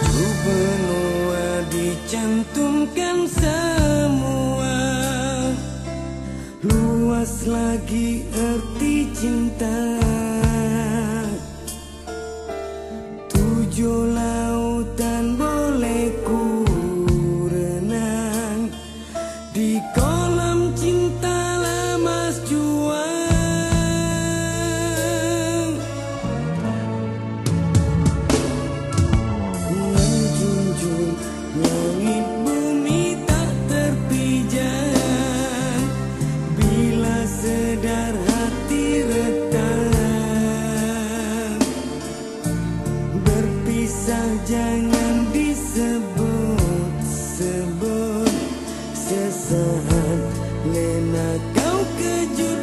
Tujuh benua dicantumkan semua. Luas lagi arti cinta. Tujuh lautan boleh ku renang Di kolam perasaan Nena kau kejut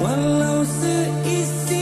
我老实一心